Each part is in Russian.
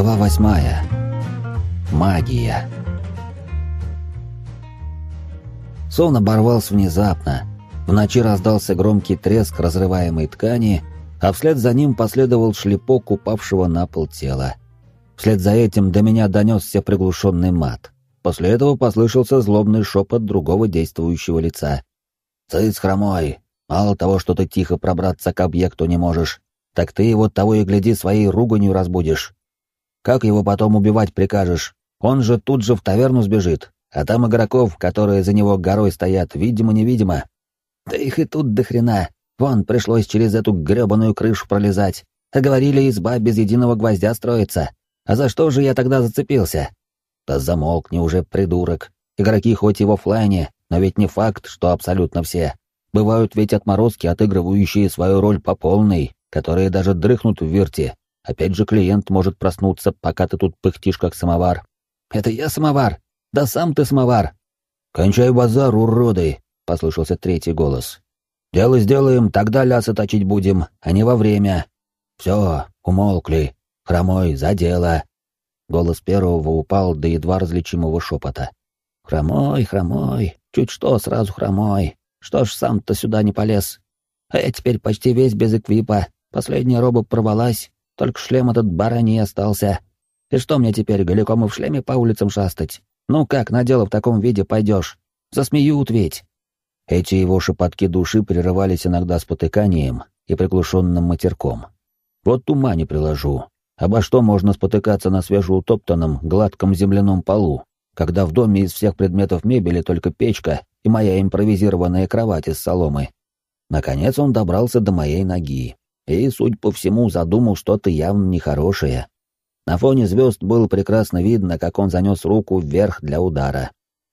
Глава восьмая. Магия. Сон оборвался внезапно. В ночи раздался громкий треск разрываемой ткани, а вслед за ним последовал шлепок упавшего на пол тела. Вслед за этим до меня донесся приглушенный мат. После этого послышался злобный шепот другого действующего лица. «Цыц, хромой! Мало того, что ты тихо пробраться к объекту не можешь, так ты его того и гляди своей руганью разбудишь. Как его потом убивать прикажешь? Он же тут же в таверну сбежит, а там игроков, которые за него горой стоят, видимо-невидимо. Да их и тут до хрена. Вон, пришлось через эту грёбаную крышу пролезать. А говорили, изба без единого гвоздя строится. А за что же я тогда зацепился? Да замолкни уже, придурок. Игроки хоть и в оффлайне, но ведь не факт, что абсолютно все. Бывают ведь отморозки, отыгрывающие свою роль по полной, которые даже дрыхнут в вирте, Опять же клиент может проснуться, пока ты тут пыхтишь, как самовар. «Это я самовар? Да сам ты самовар!» «Кончай базар, уроды!» — послышался третий голос. «Дело сделаем, тогда лясы точить будем, а не во время. Все, умолкли. Хромой, за дело!» Голос первого упал до едва различимого шепота. «Хромой, хромой, чуть что, сразу хромой. Что ж сам-то сюда не полез? А я теперь почти весь без эквипа. Последняя роба порвалась, только шлем этот бараний остался. И что мне теперь, голиком и в шлеме по улицам шастать? Ну как, на дело в таком виде пойдешь? Засмеют ведь. Эти его шепотки души прерывались иногда спотыканием и приглушенным матерком. Вот ума не приложу. Обо что можно спотыкаться на свежеутоптанном, гладком земляном полу, когда в доме из всех предметов мебели только печка и моя импровизированная кровать из соломы. Наконец он добрался до моей ноги и, судя по всему, задумал что-то явно нехорошее. На фоне звезд было прекрасно видно, как он занес руку вверх для удара.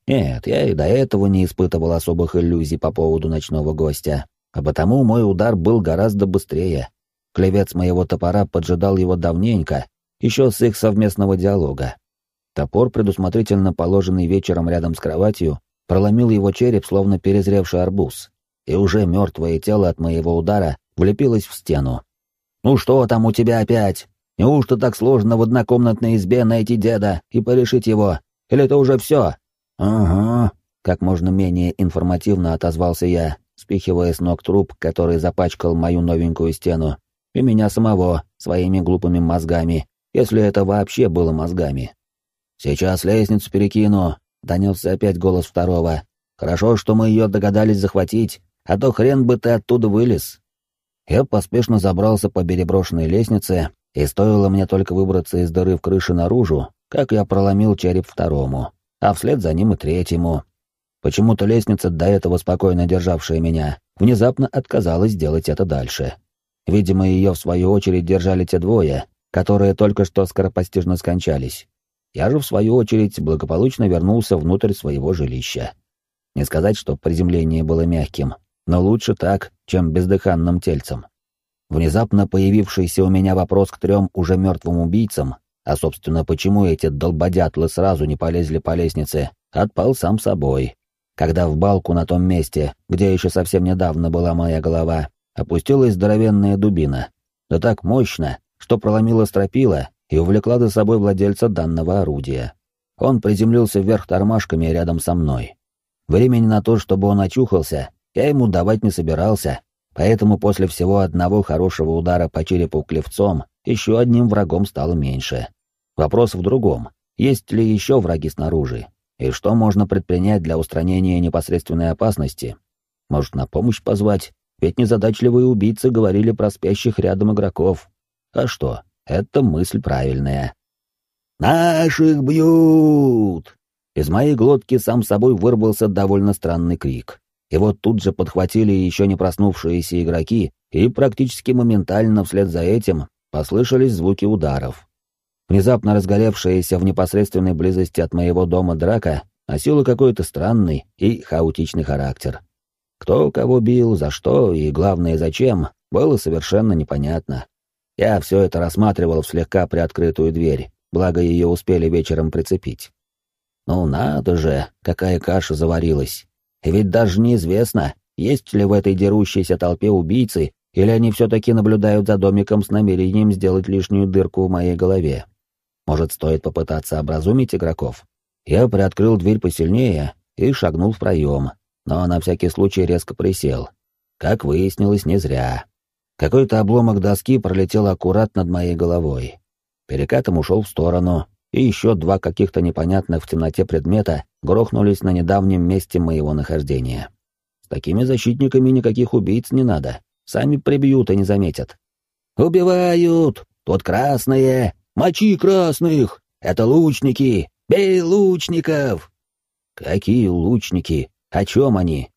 Нет, я и до этого не испытывал особых иллюзий по поводу ночного гостя, а потому мой удар был гораздо быстрее. Клевец моего топора поджидал его давненько, еще с их совместного диалога. Топор, предусмотрительно положенный вечером рядом с кроватью, проломил его череп, словно перезревший арбуз, и уже мертвое тело от моего удара влепилась в стену. «Ну что там у тебя опять? Неужто так сложно в однокомнатной избе найти деда и порешить его? Или это уже все?» «Ага», — как можно менее информативно отозвался я, спихивая с ног труп, который запачкал мою новенькую стену, и меня самого своими глупыми мозгами, если это вообще было мозгами. «Сейчас лестницу перекину», — донесся опять голос второго. «Хорошо, что мы ее догадались захватить, а то хрен бы ты оттуда вылез». Я поспешно забрался по переброшенной лестнице, и стоило мне только выбраться из дыры в крыше наружу, как я проломил череп второму, а вслед за ним и третьему. Почему-то лестница, до этого спокойно державшая меня, внезапно отказалась делать это дальше. Видимо, ее в свою очередь держали те двое, которые только что скоропостижно скончались. Я же, в свою очередь, благополучно вернулся внутрь своего жилища. Не сказать, что приземление было мягким, но лучше так, чем бездыханным тельцем. Внезапно появившийся у меня вопрос к трем уже мертвым убийцам, а, собственно, почему эти долбодятлы сразу не полезли по лестнице, отпал сам собой. Когда в балку на том месте, где еще совсем недавно была моя голова, опустилась здоровенная дубина. Да так мощно, что проломила стропила и увлекла за собой владельца данного орудия. Он приземлился вверх тормашками рядом со мной. Времени на то, чтобы он очухался, я ему давать не собирался, поэтому после всего одного хорошего удара по черепу клевцом еще одним врагом стало меньше. Вопрос в другом. Есть ли еще враги снаружи? И что можно предпринять для устранения непосредственной опасности? Может, на помощь позвать? Ведь незадачливые убийцы говорили про спящих рядом игроков. А что? Это мысль правильная. «Наших бьют!» Из моей глотки сам собой вырвался довольно странный крик. Вот тут же подхватили еще не проснувшиеся игроки, и практически моментально вслед за этим послышались звуки ударов. Внезапно разгоревшаяся в непосредственной близости от моего дома драка носила какой-то странный и хаотичный характер. Кто кого бил, за что и, главное, зачем, было совершенно непонятно. Я все это рассматривал в слегка приоткрытую дверь, благо ее успели вечером прицепить. Ну надо же, какая каша заварилась. Ведь даже неизвестно, есть ли в этой дерущейся толпе убийцы, или они все-таки наблюдают за домиком с намерением сделать лишнюю дырку в моей голове. Может, стоит попытаться образумить игроков? Я приоткрыл дверь посильнее и шагнул в проем, но на всякий случай резко присел. Как выяснилось, не зря. Какой-то обломок доски пролетел аккурат над моей головой. Перекатом ушел в сторону, и еще два каких-то непонятных в темноте предмета грохнулись на недавнем месте моего нахождения. С такими защитниками никаких убийц не надо. Сами прибьют и не заметят. «Убивают! Тут красные! Мочи красных! Это лучники! Бей лучников!» «Какие лучники? О чем они?»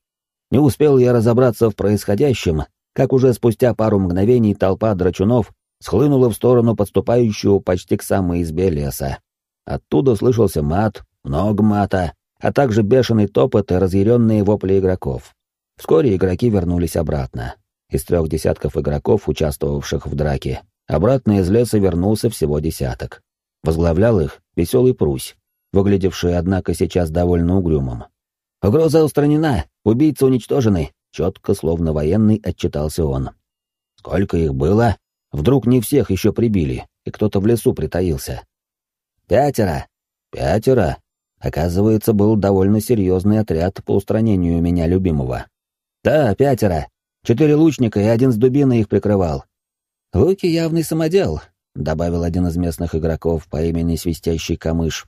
Не успел я разобраться в происходящем, как уже спустя пару мгновений толпа драчунов схлынула в сторону подступающего почти к самой избе леса. Оттуда слышался мат, много мата, а также бешеный топот и разъяренные вопли игроков. Вскоре игроки вернулись обратно. Из трех десятков игроков, участвовавших в драке, обратно из леса вернулся всего десяток. Возглавлял их веселый Прусь, выглядевший, однако, сейчас довольно угрюмым. «Угроза устранена! Убийцы уничтожены!» Четко, словно военный, отчитался он. «Сколько их было?» Вдруг не всех еще прибили, и кто-то в лесу притаился. Пятеро. Пятеро. Оказывается, был довольно серьезный отряд по устранению меня любимого. Да, пятеро. Четыре лучника и один с дубиной их прикрывал. Луки явный самодел, добавил один из местных игроков по имени Свистящий Камыш.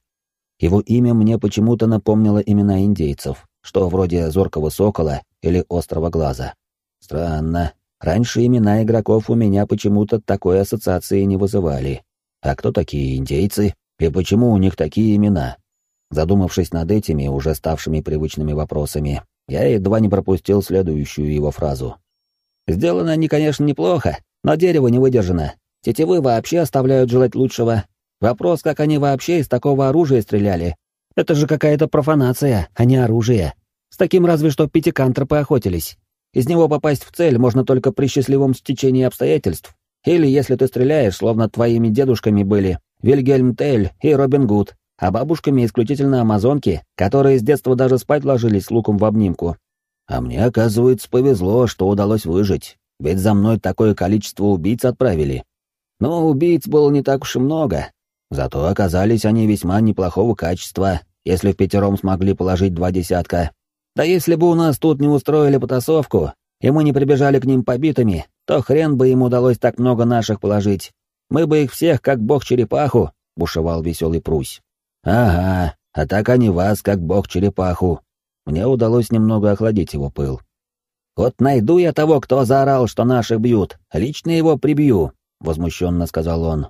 Его имя мне почему-то напомнило имена индейцев, что вроде Зоркого Сокола или Острого Глаза. Странно, Раньше имена игроков у меня почему-то такой ассоциации не вызывали. А кто такие индейцы и почему у них такие имена? Задумавшись над этими, уже ставшими привычными вопросами, я едва не пропустил следующую его фразу. «Сделано они, конечно, неплохо, но дерево не выдержано. Тетивы вообще оставляют желать лучшего. Вопрос, как они вообще из такого оружия стреляли. Это же какая-то профанация, а не оружие. С таким разве что пятикантропы охотились. Из него попасть в цель можно только при счастливом стечении обстоятельств. Или если ты стреляешь, словно твоими дедушками были Вильгельм Тель и Робин Гуд, а бабушками исключительно амазонки, которые с детства даже спать ложились с луком в обнимку. А мне, оказывается, повезло, что удалось выжить, ведь за мной такое количество убийц отправили. Но убийц было не так уж и много, зато оказались они весьма неплохого качества, если в пятером смогли положить два десятка. Да если бы у нас тут не устроили потасовку, и мы не прибежали к ним побитыми, то хрен бы им удалось так много наших положить. Мы бы их всех, как бог-черепаху, — бушевал веселый Прусь. Ага, а так они вас, как бог-черепаху. Мне удалось немного охладить его пыл. Вот найду я того, кто заорал, что наших бьют, лично его прибью, — возмущенно сказал он.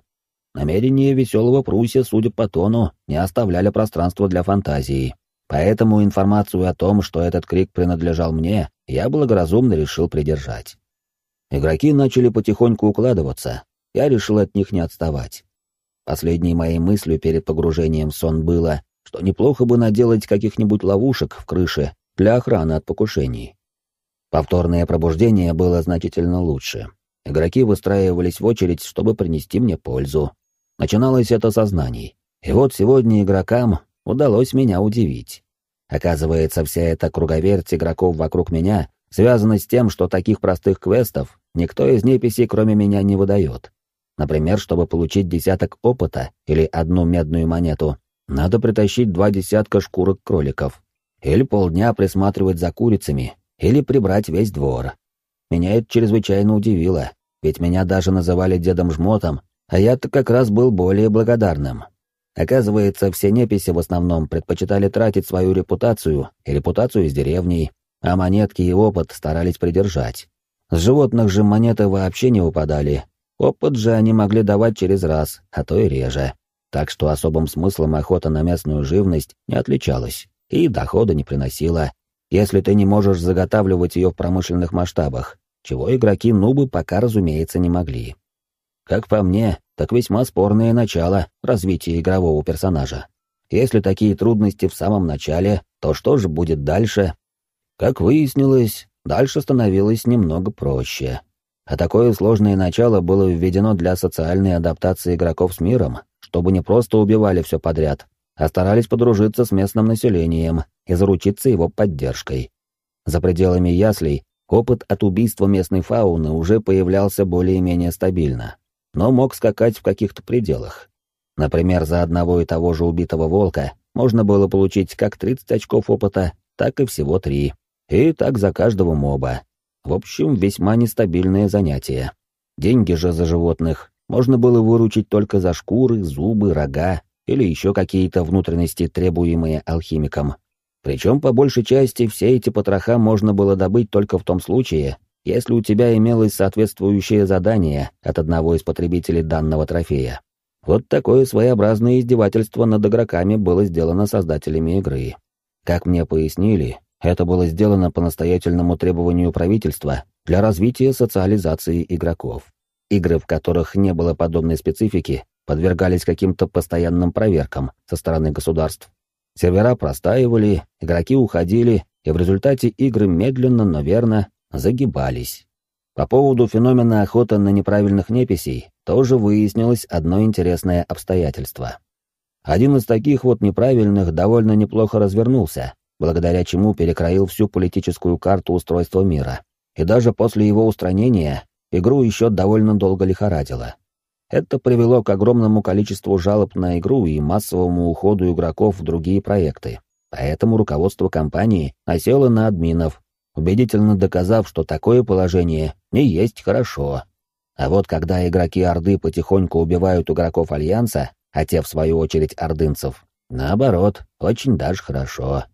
Намерения веселого Пруся, судя по тону, не оставляли пространства для фантазии. Поэтому информацию о том, что этот крик принадлежал мне, я благоразумно решил придержать. Игроки начали потихоньку укладываться, я решил от них не отставать. Последней моей мыслью перед погружением в сон было, что неплохо бы наделать каких-нибудь ловушек в крыше для охраны от покушений. Повторное пробуждение было значительно лучше. Игроки выстраивались в очередь, чтобы принести мне пользу. Начиналось это со знаний. И вот сегодня игрокам удалось меня удивить. Оказывается, вся эта круговерть игроков вокруг меня связана с тем, что таких простых квестов никто из неписей, кроме меня, не выдает. Например, чтобы получить десяток опыта или одну медную монету, надо притащить два десятка шкурок кроликов. Или полдня присматривать за курицами, или прибрать весь двор. Меня это чрезвычайно удивило, ведь меня даже называли Дедом Жмотом, а я-то как раз был более благодарным. Оказывается, все неписи в основном предпочитали тратить свою репутацию и репутацию из деревней, а монетки и опыт старались придержать. С животных же монеты вообще не выпадали. Опыт же они могли давать через раз, а то и реже. Так что особым смыслом охота на местную живность не отличалась и дохода не приносила, если ты не можешь заготавливать ее в промышленных масштабах, чего игроки-нубы пока, разумеется, не могли. Как по мне, так весьма спорное начало развития игрового персонажа. Если такие трудности в самом начале, то что же будет дальше? Как выяснилось, дальше становилось немного проще. А такое сложное начало было введено для социальной адаптации игроков с миром, чтобы не просто убивали все подряд, а старались подружиться с местным населением и заручиться его поддержкой. За пределами яслей опыт от убийства местной фауны уже появлялся более-менее стабильно но мог скакать в каких-то пределах. Например, за одного и того же убитого волка можно было получить как 30 очков опыта, так и всего 3. И так за каждого моба. В общем, весьма нестабильное занятие. Деньги же за животных можно было выручить только за шкуры, зубы, рога или еще какие-то внутренности, требуемые алхимиком. Причем, по большей части, все эти потроха можно было добыть только в том случае, если у тебя имелось соответствующее задание от одного из потребителей данного трофея. Вот такое своеобразное издевательство над игроками было сделано создателями игры. Как мне пояснили, это было сделано по настоятельному требованию правительства для развития социализации игроков. Игры, в которых не было подобной специфики, подвергались каким-то постоянным проверкам со стороны государств. Сервера простаивали, игроки уходили, и в результате игры медленно, но верно загибались. По поводу феномена охоты на неправильных неписей тоже выяснилось одно интересное обстоятельство. Один из таких вот неправильных довольно неплохо развернулся, благодаря чему перекроил всю политическую карту устройства мира. И даже после его устранения игру еще довольно долго лихорадило. Это привело к огромному количеству жалоб на игру и массовому уходу игроков в другие проекты. Поэтому руководство компании осело на админов, убедительно доказав, что такое положение не есть хорошо. А вот когда игроки Орды потихоньку убивают игроков Альянса, а те, в свою очередь, ордынцев, наоборот, очень даже хорошо.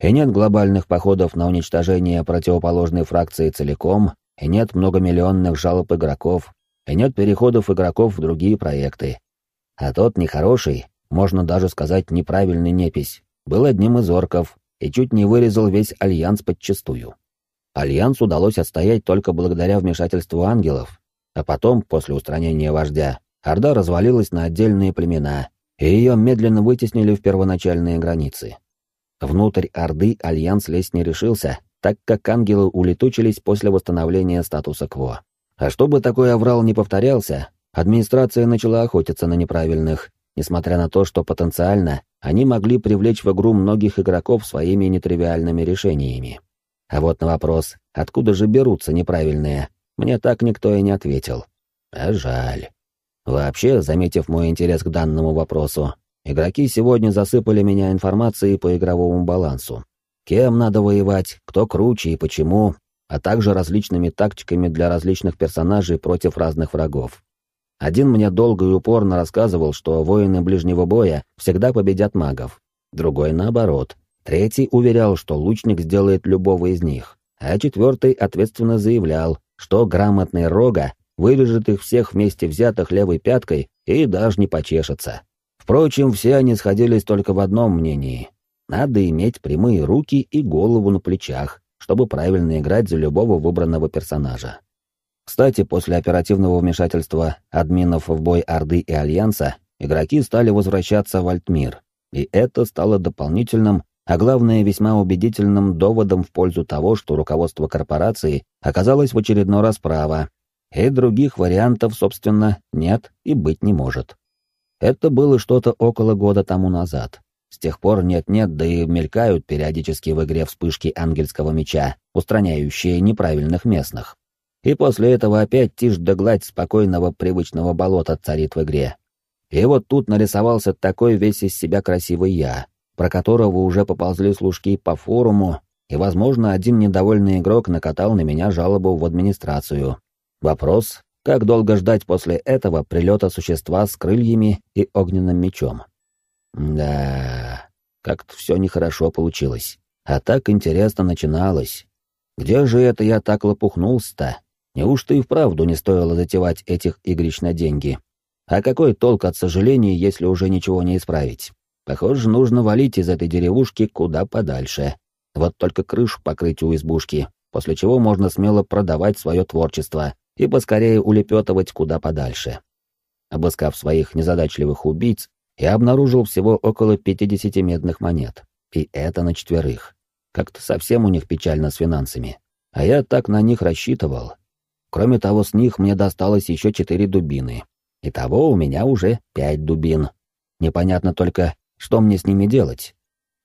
И нет глобальных походов на уничтожение противоположной фракции целиком, и нет многомиллионных жалоб игроков, и нет переходов игроков в другие проекты. А тот нехороший, можно даже сказать неправильный непись, был одним из орков и чуть не вырезал весь Альянс подчистую. Альянс удалось отстоять только благодаря вмешательству ангелов, а потом, после устранения вождя, Орда развалилась на отдельные племена, и ее медленно вытеснили в первоначальные границы. Внутрь Орды Альянс лезть не решился, так как ангелы улетучились после восстановления статуса-кво. А чтобы такой аврал не повторялся, администрация начала охотиться на неправильных, несмотря на то, что потенциально они могли привлечь в игру многих игроков своими нетривиальными решениями. А вот на вопрос, откуда же берутся неправильные, мне так никто и не ответил. А жаль. Вообще, заметив мой интерес к данному вопросу, Игроки сегодня засыпали меня информацией по игровому балансу. Кем надо воевать, кто круче и почему, а также различными тактиками для различных персонажей против разных врагов. Один мне долго и упорно рассказывал, что воины ближнего боя всегда победят магов. Другой наоборот. Третий уверял, что лучник сделает любого из них. А четвертый ответственно заявлял, что грамотный рога вырежет их всех вместе взятых левой пяткой и даже не почешется. Впрочем, все они сходились только в одном мнении. Надо иметь прямые руки и голову на плечах, чтобы правильно играть за любого выбранного персонажа. Кстати, после оперативного вмешательства админов в бой Орды и Альянса, игроки стали возвращаться в Альтмир, и это стало дополнительным, а главное весьма убедительным доводом в пользу того, что руководство корпорации оказалось в очередной раз право, и других вариантов, собственно, нет и быть не может. Это было что-то около года тому назад. С тех пор нет-нет, да и мелькают периодически в игре вспышки ангельского меча, устраняющие неправильных местных. И после этого опять тишь да гладь спокойного привычного болота царит в игре. И вот тут нарисовался такой весь из себя красивый я, про которого уже поползли служки по форуму, и, возможно, один недовольный игрок накатал на меня жалобу в администрацию. Вопрос, как долго ждать после этого прилета существа с крыльями и огненным мечом? Да, как-то все нехорошо получилось. А так интересно начиналось. Где же это я так лопухнулся-то? Неужто и вправду не стоило затевать этих игрищ на деньги? А какой толк от сожалений, если уже ничего не исправить? Похоже, нужно валить из этой деревушки куда подальше. Вот только крышу покрыть у избушки, после чего можно смело продавать свое творчество, и поскорее улепетывать куда подальше. Обыскав своих незадачливых убийц, я обнаружил всего около 50 медных монет. И это на четверых. Как-то совсем у них печально с финансами. А я так на них рассчитывал. Кроме того, с них мне досталось еще четыре дубины. Итого у меня уже пять дубин. Непонятно только, что мне с ними делать.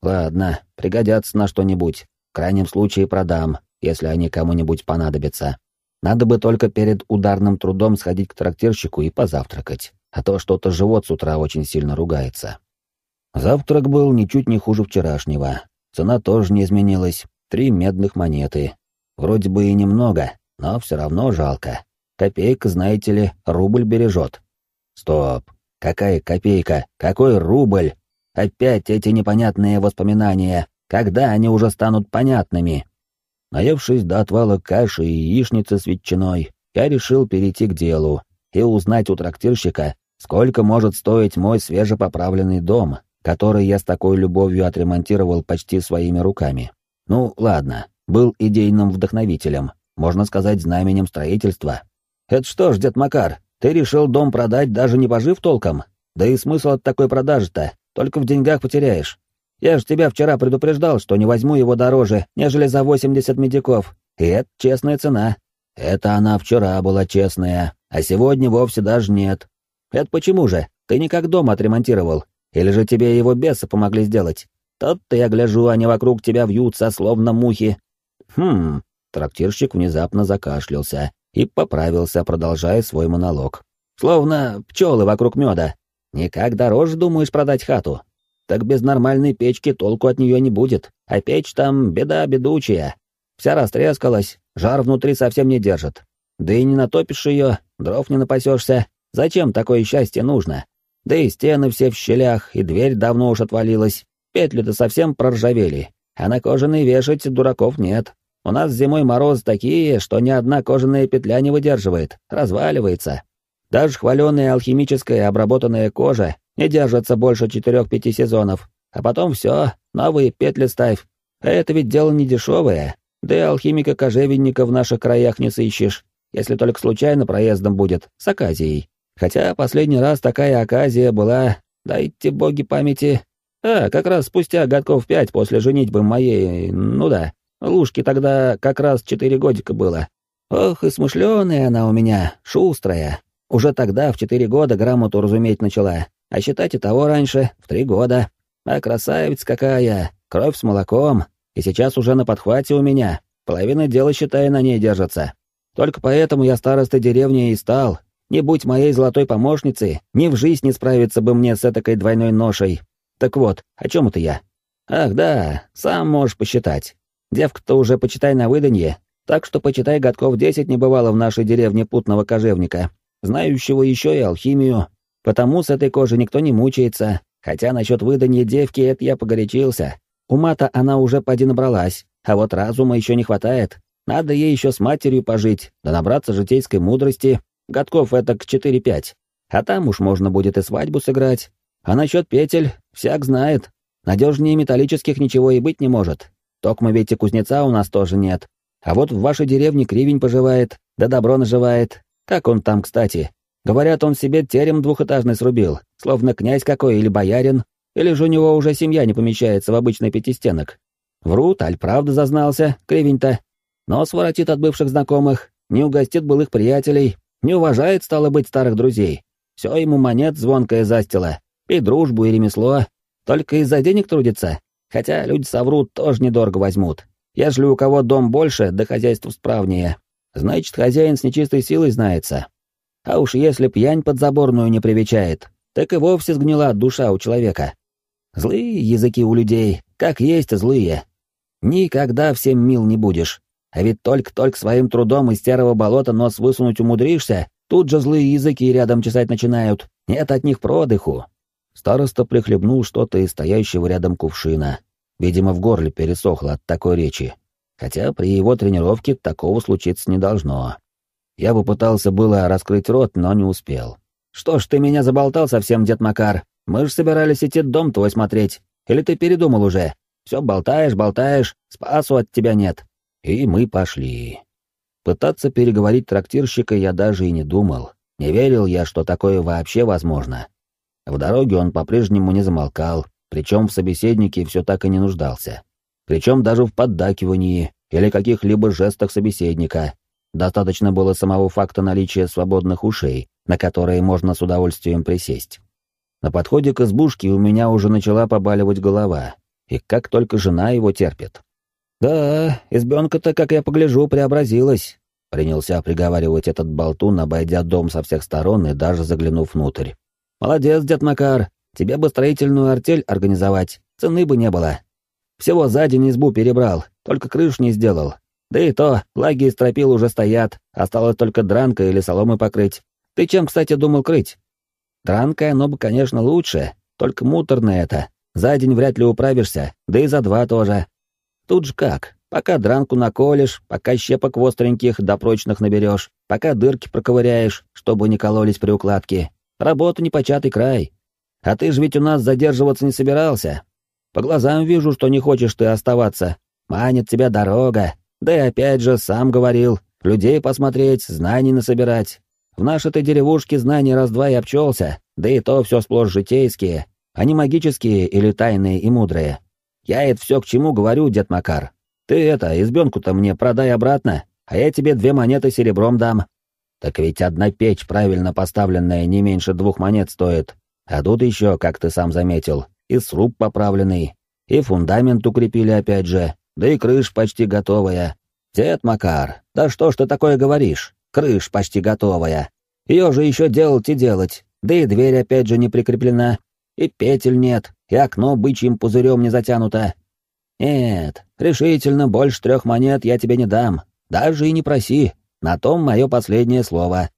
Ладно, пригодятся на что-нибудь. В крайнем случае продам, если они кому-нибудь понадобятся. Надо бы только перед ударным трудом сходить к трактирщику и позавтракать. а то что-то живот с утра очень сильно ругается. Завтрак был ничуть не хуже вчерашнего. Цена тоже не изменилась. Три медных монеты. Вроде бы и немного, но все равно жалко. Копейка, знаете ли, рубль бережет. Стоп. Какая копейка? Какой рубль? Опять эти непонятные воспоминания. Когда они уже станут понятными? Наевшись до отвала каши и яичницы с ветчиной, я решил перейти к делу и узнать у трактирщика, сколько может стоить мой свежепоправленный дом, который я с такой любовью отремонтировал почти своими руками. Ну, ладно, был идейным вдохновителем, можно сказать, знаменем строительства. Это что ж, дед Макар, ты решил дом продать, даже не пожив толком? Да и смысл от такой продажи-то, только в деньгах потеряешь. Я же тебя вчера предупреждал, что не возьму его дороже, нежели за 80 медиков. И это честная цена. Это она вчера была честная, а сегодня вовсе даже нет. Это почему же? Ты никак дом отремонтировал. Или же тебе его бесы помогли сделать? Тот-то я гляжу, они вокруг тебя вьются, словно мухи. Хм, трактирщик внезапно закашлялся и поправился, продолжая свой монолог. Словно пчелы вокруг меда. Никак дороже думаешь продать хату? Так без нормальной печки толку от нее не будет, а печь там беда бедучая. Вся растрескалась, жар внутри совсем не держит. Да и не натопишь ее, дров не напасешься. Зачем такое счастье нужно? Да и стены все в щелях, и дверь давно уж отвалилась. Петли-то совсем проржавели, а на кожаный вешать дураков нет. У нас зимой морозы такие, что ни одна кожаная петля не выдерживает, разваливается. Даже хваленая алхимическая обработанная кожа не держатся больше четырех-пяти сезонов, а потом все, новые петли ставь. А это ведь дело не дешевое, да и алхимика-кожевенника в наших краях не сыщешь, если только случайно проездом будет, с оказией. Хотя последний раз такая оказия была, дайте боги памяти, а, как раз спустя годков пять после женитьбы моей, ну да, Лужке тогда как раз четыре годика было. Ох, и смышленая она у меня, шустрая. Уже тогда, в четыре года, грамоту разуметь начала, а считать и того раньше, в три года. А красавица какая, кровь с молоком, и сейчас уже на подхвате у меня. Половина дела, считай, на ней держится. Только поэтому я старостой деревни и стал. Не будь моей золотой помощницей, ни в жизнь не справиться бы мне с этакой двойной ношей. Так вот, о чем это я? Ах да, сам можешь посчитать. Девка-то уже почитай на выданье, так что почитай годков десять не бывало в нашей деревне путного кожевника, знающего еще и алхимию, Потому с этой кожей никто не мучается, хотя насчет выданья девки это я погорячился. Ума-то она уже поди набралась, а вот разума еще не хватает. Надо ей еще с матерью пожить, да набраться житейской мудрости, годков это к четыре-пять. А там уж можно будет и свадьбу сыграть. А насчет петель всяк знает. Надежнее металлических ничего и быть не может. Токма ведь и кузнеца у нас тоже нет. А вот в вашей деревне кривень поживает, да добро наживает. Как он там, кстати? Говорят, он себе терем двухэтажный срубил, словно князь какой или боярин, или же у него уже семья не помещается в обычный пятистенок. Врут, аль правда зазнался, кривень-то. Но своротит от бывших знакомых, не угостит былых приятелей, не уважает, стало быть, старых друзей. Все ему монет звонкое застило, и дружбу, и ремесло. Только из-за денег трудится. Хотя люди соврут, тоже недорого возьмут. Ежели у кого дом больше, да хозяйство справнее. Значит, хозяин с нечистой силой знается, а уж если пьянь подзаборную не привечает, так и вовсе сгнила душа у человека. Злые языки у людей, как есть злые. Никогда всем мил не будешь. А ведь только-только своим трудом из серого болота нос высунуть умудришься, тут же злые языки рядом чесать начинают. Нет от них продыху. Староста прихлебнул что-то из стоящего рядом кувшина. Видимо, в горле пересохло от такой речи. Хотя при его тренировке такого случиться не должно. Я попытался было раскрыть рот, но не успел. «Что ж ты меня заболтал совсем, дед Макар? Мы же собирались идти дом твой смотреть. Или ты передумал уже? Все болтаешь, болтаешь, спасу от тебя нет». И мы пошли. Пытаться переговорить трактирщика я даже и не думал. Не верил я, что такое вообще возможно. В дороге он по-прежнему не замолкал, причем в собеседнике все так и не нуждался. Причем даже в поддакивании или каких-либо жестах собеседника, Достаточно было самого факта наличия свободных ушей, на которые можно с удовольствием присесть. На подходе к избушке у меня уже начала побаливать голова, и как только жена его терпит. «Да, избенка-то, как я погляжу, преобразилась», — принялся приговаривать этот болтун, обойдя дом со всех сторон и даже заглянув внутрь. Молодец, дед Макар. Тебе бы строительную артель организовать, цены бы не было. Всего за день избу перебрал, только крыш не сделал. Да и то, лаги и стропил уже стоят, осталось только дранка или соломы покрыть. Ты чем, кстати, думал крыть? Дранка, оно бы, конечно, лучше, только муторно это. За день вряд ли управишься, да и за два тоже. Тут же как, пока дранку наколешь, пока щепок остреньких да прочных наберешь, пока дырки проковыряешь, чтобы не кололись при укладке. Работа непочатый край. А ты же ведь у нас задерживаться не собирался. По глазам вижу, что не хочешь ты оставаться. Манит тебя дорога. Да и опять же, сам говорил, людей посмотреть, знаний насобирать. В нашей-то деревушке знаний раз-два и обчелся, да и то все сплошь житейские, а не магические или тайные и мудрые. Я это все к чему говорю, дед Макар. Ты это, избенку-то мне продай обратно, а я тебе две монеты серебром дам. Так ведь одна печь, правильно поставленная, не меньше двух монет стоит. А тут еще, как ты сам заметил, и сруб поправленный, и фундамент укрепили опять же, да и крыш почти готовая. Дед Макар, да что ж ты такое говоришь? Крыш почти готовая. Ее же еще делать и делать, да и дверь опять же не прикреплена, и петель нет, и окно бычьим пузырем не затянуто. Нет, решительно больше трех монет я тебе не дам, даже и не проси, на том мое последнее слово.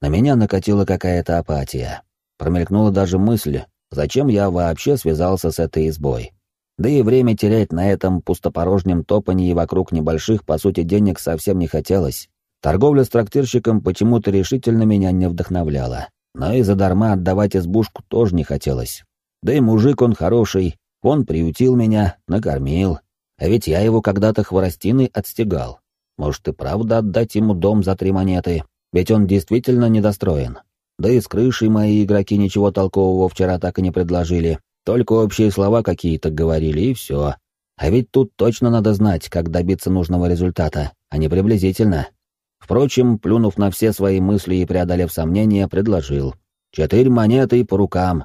На меня накатила какая-то апатия. Промелькнула даже мысль, зачем я вообще связался с этой избой. Да и время терять на этом пустопорожнем топании вокруг небольших, по сути, денег совсем не хотелось. Торговля с трактирщиком почему-то решительно меня не вдохновляла. Но и задарма отдавать избушку тоже не хотелось. Да и мужик он хороший, он приютил меня, накормил. А ведь я его когда-то хворостиной отстегал. Может и правда отдать ему дом за три монеты, ведь он действительно недостроен. Да и с крышей мои игроки ничего толкового вчера так и не предложили, только общие слова какие-то говорили, и все. А ведь тут точно надо знать, как добиться нужного результата, а не приблизительно. Впрочем, плюнув на все свои мысли и преодолев сомнения, предложил. «Четыре монеты по рукам.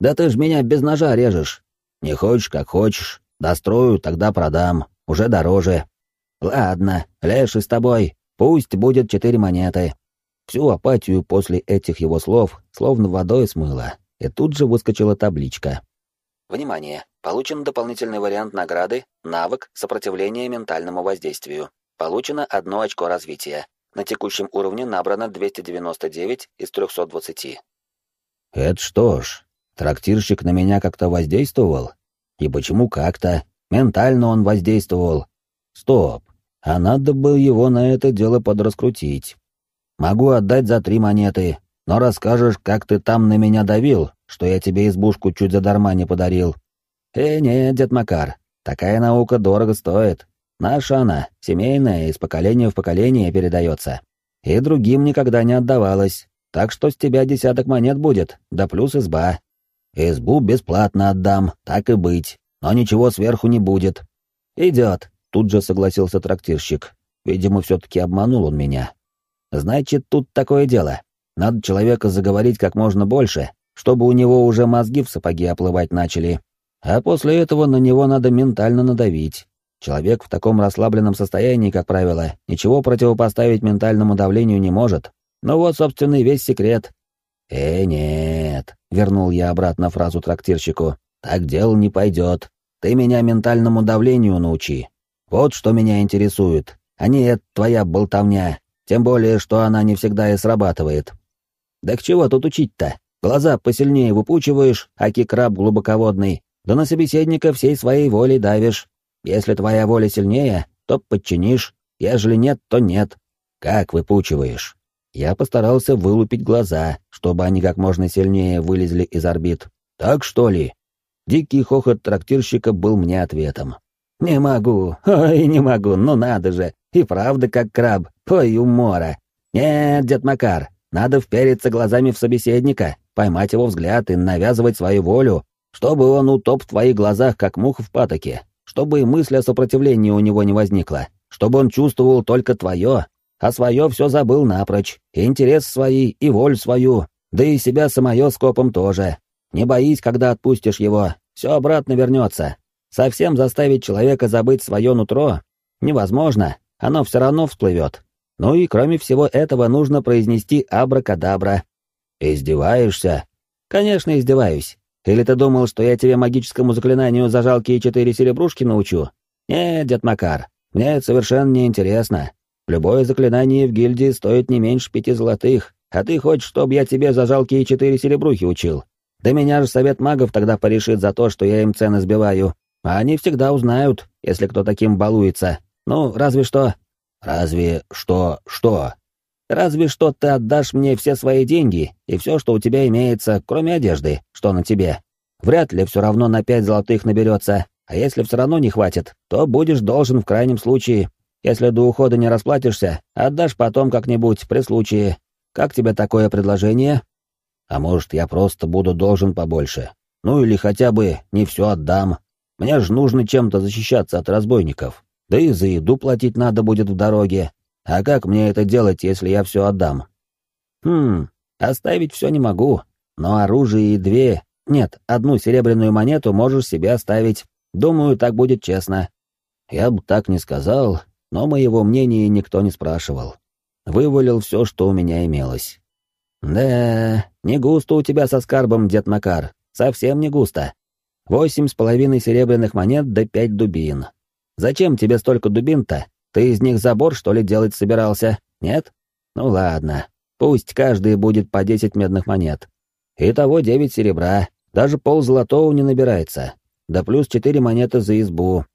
Да ты ж меня без ножа режешь. Не хочешь, как хочешь. Дострою, тогда продам. Уже дороже. Ладно, леший с тобой. Пусть будет четыре монеты». Всю апатию после этих его слов словно водой смыло, и тут же выскочила табличка. Внимание! Получен дополнительный вариант награды «Навык сопротивления ментальному воздействию». Получено одно очко развития. На текущем уровне набрано 299 из 320. Это что ж, трактирщик на меня как-то воздействовал? И почему как-то? Ментально он воздействовал. Стоп, а надо бы его на это дело подраскрутить. Могу отдать за три монеты, но расскажешь, как ты там на меня давил, что я тебе избушку чуть задарма не подарил. Э, нет, дед Макар, такая наука дорого стоит. Наша она, семейная, из поколения в поколение передается. И другим никогда не отдавалась, так что с тебя десяток монет будет, да плюс изба. Избу бесплатно отдам, так и быть, но ничего сверху не будет. Идет, тут же согласился трактирщик. Видимо, все-таки обманул он меня. Значит, тут такое дело. Надо человека заговорить как можно больше, чтобы у него уже мозги в сапоги оплывать начали. А после этого на него надо ментально надавить. Человек в таком расслабленном состоянии, как правило, ничего противопоставить ментальному давлению не может. Ну вот, собственно, и весь секрет. «Э, нет», — вернул я обратно фразу трактирщику, — «так дело не пойдет. Ты меня ментальному давлению научи. Вот что меня интересует, а не эта твоя болтовня, тем более, что она не всегда и срабатывает». «Да к чего тут учить-то? Глаза посильнее выпучиваешь, аки краб глубоководный, да на собеседника всей своей волей давишь. Если твоя воля сильнее, то подчинишь, ежели нет, то нет. Как выпучиваешь? Я постарался вылупить глаза, чтобы они как можно сильнее вылезли из орбит. Так что ли? Дикий хохот трактирщика был мне ответом. «Не могу, ой, не могу, ну надо же, и правда как краб, ой, умора. Нет, дед Макар, надо впериться глазами в собеседника, поймать его взгляд и навязывать свою волю, чтобы он утоп в твоих глазах, как муха в патоке, чтобы и мысль о сопротивлении у него не возникла, чтобы он чувствовал только твое, а свое все забыл напрочь, и интерес свои, и воль свою, да и себя самое скопом тоже. Не боись, когда отпустишь его, все обратно вернется. Совсем заставить человека забыть свое нутро невозможно, оно все равно всплывет. Ну и кроме всего этого нужно произнести абракадабра. Издеваешься? Конечно, издеваюсь. Или ты думал, что я тебе магическому заклинанию за жалкие четыре серебрушки научу? Нет, дед Макар, мне это совершенно не интересно. Любое заклинание в гильдии стоит не меньше пяти золотых, а ты хочешь, чтобы я тебе за жалкие четыре серебрухи учил? Да меня же совет магов тогда порешит за то, что я им цены сбиваю. А они всегда узнают, если кто таким балуется. Ну, разве что... Разве что... что? Разве что ты отдашь мне все свои деньги и все, что у тебя имеется, кроме одежды, что на тебе. Вряд ли все равно на пять золотых наберется, а если все равно не хватит, то будешь должен в крайнем случае. Если до ухода не расплатишься, отдашь потом как-нибудь при случае. Как тебе такое предложение? А может, я просто буду должен побольше? Ну или хотя бы не все отдам. Мне же нужно чем-то защищаться от разбойников. Да и за еду платить надо будет в дороге, а как мне это делать, если я все отдам? Хм, оставить все не могу, но оружие и две... Нет, одну серебряную монету можешь себе оставить. Думаю, так будет честно. Я бы так не сказал, но моего мнения никто не спрашивал. Вывалил все, что у меня имелось. Да, не густо у тебя со скарбом, дед Макар, совсем не густо. Восемь с половиной серебряных монет да пять дубин. Зачем тебе столько дубин-то? Ты из них забор, что ли, делать собирался? Нет? Ну ладно. Пусть каждый будет по десять медных монет. Итого девять серебра. Даже пол золотого не набирается. Да плюс четыре монеты за избу.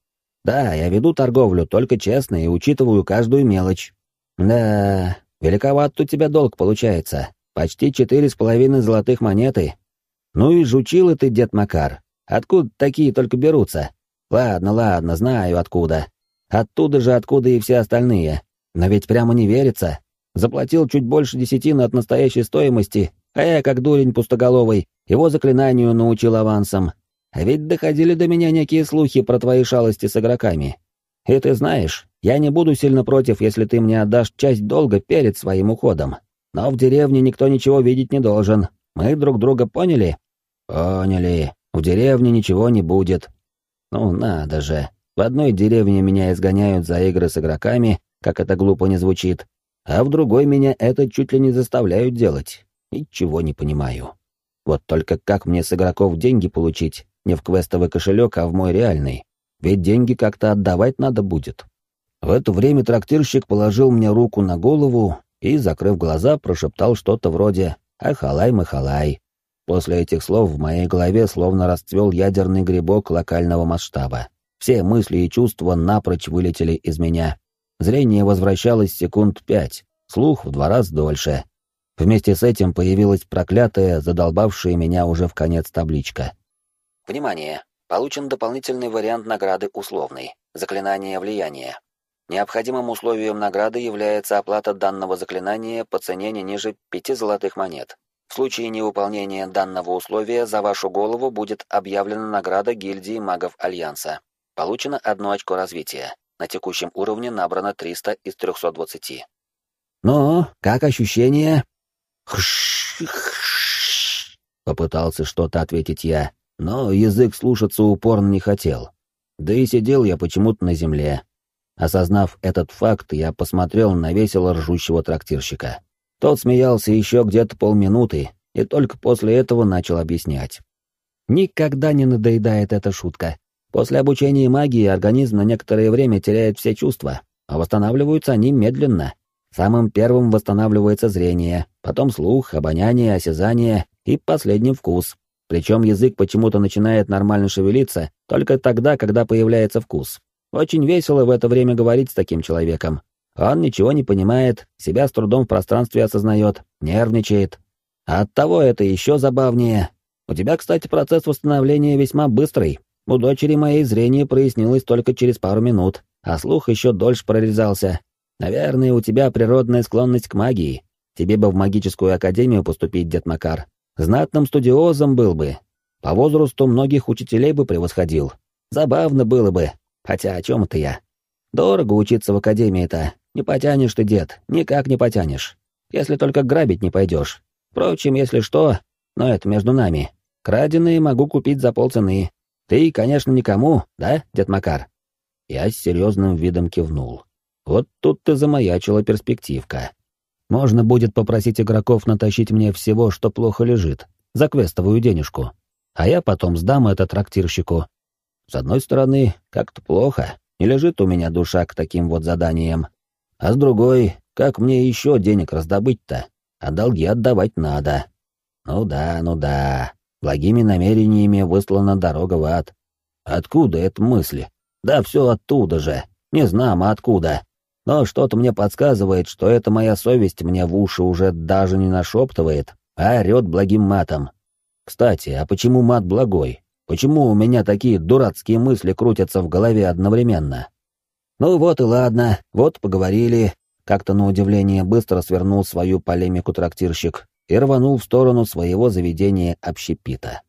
Да, я веду торговлю, только честно, и учитываю каждую мелочь. Да, великоват у тебя долг получается. Почти четыре с половиной золотых монеты. Ну и жучила ты, дед Макар. Откуда такие только берутся? Ладно, ладно, знаю откуда. Оттуда же, откуда и все остальные. Но ведь прямо не верится. Заплатил чуть больше десятины от настоящей стоимости, а я, как дурень пустоголовый, его заклинанию научил авансом. А ведь доходили до меня некие слухи про твои шалости с игроками. И ты знаешь, я не буду сильно против, если ты мне отдашь часть долга перед своим уходом. Но в деревне никто ничего видеть не должен. Мы друг друга поняли? Поняли. В деревне ничего не будет. Ну, надо же. В одной деревне меня изгоняют за игры с игроками, как это глупо не звучит, а в другой меня это чуть ли не заставляют делать. Ничего не понимаю. Вот только как мне с игроков деньги получить, не в квестовый кошелек, а в мой реальный? Ведь деньги как-то отдавать надо будет. В это время трактирщик положил мне руку на голову и, закрыв глаза, прошептал что-то вроде «Ахалай-махалай». После этих слов в моей голове словно расцвел ядерный грибок локального масштаба. Все мысли и чувства напрочь вылетели из меня. Зрение возвращалось секунд пять, слух в два раза дольше. Вместе с этим появилась проклятая, задолбавшая меня уже в конец табличка. Внимание! Получен дополнительный вариант награды условный. Заклинание влияния. Необходимым условием награды является оплата данного заклинания по цене не ниже пяти золотых монет. В случае невыполнения данного условия за вашу голову будет объявлена награда гильдии магов Альянса. Получено одно очко развития. На текущем уровне набрано 300 из 320. «Ну, как ощущение?» Попытался что-то ответить я, но язык слушаться упорно не хотел. Да и сидел я почему-то на земле. Осознав этот факт, я посмотрел на весело ржущего трактирщика. Тот смеялся еще где-то полминуты, и только после этого начал объяснять. Никогда не надоедает эта шутка. После обучения магии организм на некоторое время теряет все чувства, а восстанавливаются они медленно. Самым первым восстанавливается зрение, потом слух, обоняние, осязание и последний вкус. Причем язык почему-то начинает нормально шевелиться только тогда, когда появляется вкус. Очень весело в это время говорить с таким человеком. Он ничего не понимает, себя с трудом в пространстве осознает, нервничает. А оттого это еще забавнее. У тебя, кстати, процесс восстановления весьма быстрый, у дочери моей зрение прояснилось только через пару минут, а слух еще дольше прорезался. Наверное, у тебя природная склонность к магии. Тебе бы в магическую академию поступить, дед Макар. Знатным студиозом был бы. По возрасту многих учителей бы превосходил. Забавно было бы. Хотя о чем это я? Дорого учиться в академии-то. Не потянешь ты, дед, никак не потянешь. Если только грабить не пойдешь. Впрочем, если что, но это между нами. Краденые могу купить за полцены, ты, конечно, никому, да, дед Макар? Я с серьезным видом кивнул. Вот тут-то замаячила перспективка. Можно будет попросить игроков натащить мне всего, что плохо лежит. за квестовую денежку, а я потом сдам это трактирщику. С одной стороны, как-то плохо, не лежит у меня душа к таким вот заданиям. А с другой, как мне еще денег раздобыть-то? А долги отдавать надо. Ну да, ну да, благими намерениями выслана дорога в ад. Откуда эта мысль? Да все оттуда же. Не знам, а откуда. Но что-то мне подсказывает, что это моя совесть мне в уши уже даже не нашептывает, а орет благим матом. Кстати, а почему мат благой? Почему у меня такие дурацкие мысли крутятся в голове одновременно? Ну вот и ладно, вот поговорили. Как-то на удивление быстро свернул свою полемику трактирщик и рванул в сторону своего заведения общепита.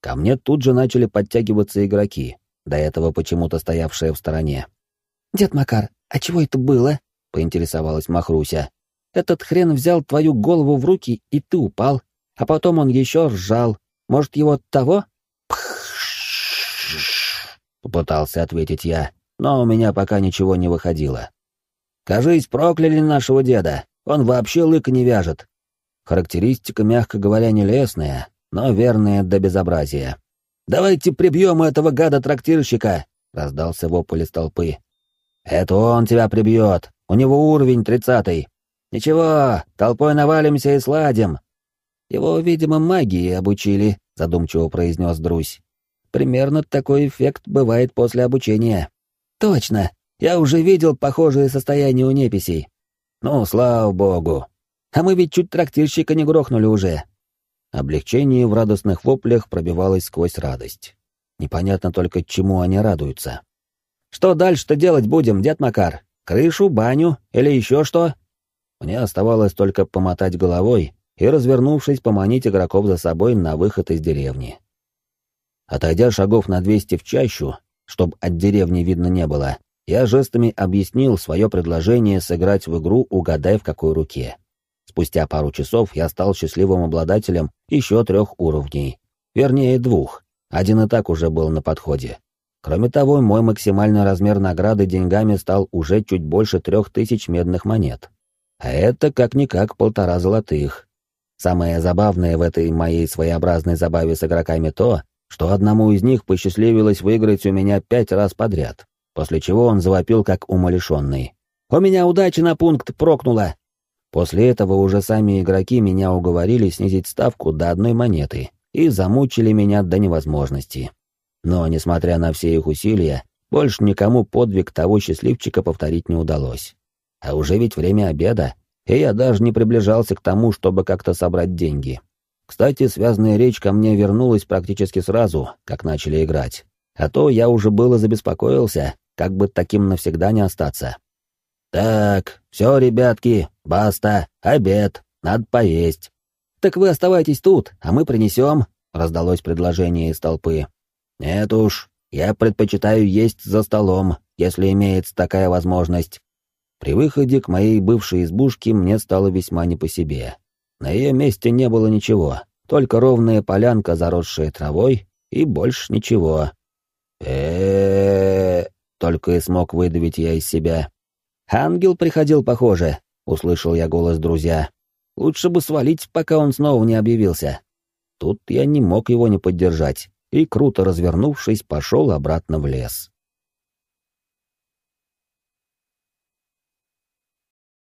Ко мне тут же начали подтягиваться игроки, до этого почему-то стоявшие в стороне. «Дед Макар, а чего это было?» — поинтересовалась Махруся. «Этот хрен взял твою голову в руки, и ты упал. А потом он еще ржал. Может, его от того?» Попытался ответить я, но у меня пока ничего не выходило. «Кажись, прокляли нашего деда. Он вообще лыка не вяжет». Характеристика, мягко говоря, нелестная, но верная до безобразия. «Давайте прибьем этого гада-трактирщика!» — раздался вопль из толпы. «Это он тебя прибьет. У него уровень тридцатый. Ничего, толпой навалимся и сладим». «Его, видимо, магии обучили», — задумчиво произнес Друсь. «Примерно такой эффект бывает после обучения». «Точно. Я уже видел похожее состояние у неписей». «Ну, слава богу. А мы ведь чуть трактирщика не грохнули уже». Облегчение в радостных воплях пробивалось сквозь радость. Непонятно только, чему они радуются. Что дальше-то делать будем, дед Макар? Крышу, баню или еще что?» Мне оставалось только помотать головой и, развернувшись, поманить игроков за собой на выход из деревни. Отойдя шагов на двести в чащу, чтобы от деревни видно не было, я жестами объяснил свое предложение сыграть в игру «Угадай, в какой руке». Спустя пару часов я стал счастливым обладателем еще трех уровней. Вернее, двух. Один и так уже был на подходе. Кроме того, мой максимальный размер награды деньгами стал уже чуть больше трех тысяч медных монет. А это как-никак полтора золотых. Самое забавное в этой моей своеобразной забаве с игроками то, что одному из них посчастливилось выиграть у меня пять раз подряд, после чего он завопил как умалишенный. «У меня удача на пункт прокнула!» После этого уже сами игроки меня уговорили снизить ставку до одной монеты и замучили меня до невозможности. Но, несмотря на все их усилия, больше никому подвиг того счастливчика повторить не удалось. А уже ведь время обеда, и я даже не приближался к тому, чтобы как-то собрать деньги. Кстати, связанная речь ко мне вернулась практически сразу, как начали играть. А то я уже было забеспокоился, как бы таким навсегда не остаться. «Так, все, ребятки, баста, обед, надо поесть». «Так вы оставайтесь тут, а мы принесем», — раздалось предложение из толпы. Нет уж, я предпочитаю есть за столом, если имеется такая возможность. При выходе к моей бывшей избушке мне стало весьма не по себе. На ее месте не было ничего, только ровная полянка, заросшая травой, и больше ничего. э только и смог выдавить я из себя. «Ангел приходил, похоже», — услышал я голос друзья. «Лучше бы свалить, пока он снова не объявился». Тут я не мог его не поддержать и, круто развернувшись, пошел обратно в лес.